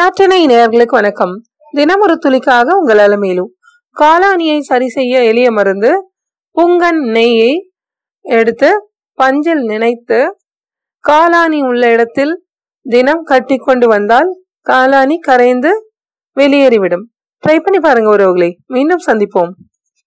நாட்டினை நேர்களுக்கு வணக்கம். தினம் ஒரு துளிக்காக உங்கள் அலமேலும் காளானியை சரி செய்ய எளிய மருந்து புங்கன் நெய்யை எடுத்து பஞ்சில் நினைத்து காளானி உள்ள இடத்தில் தினம் கட்டி கொண்டு வந்தால் காளானி கரைந்து வெளியேறிவிடும். ட்ரை பண்ணி பாருங்க உறவுகளை. மீண்டும் சந்திப்போம்.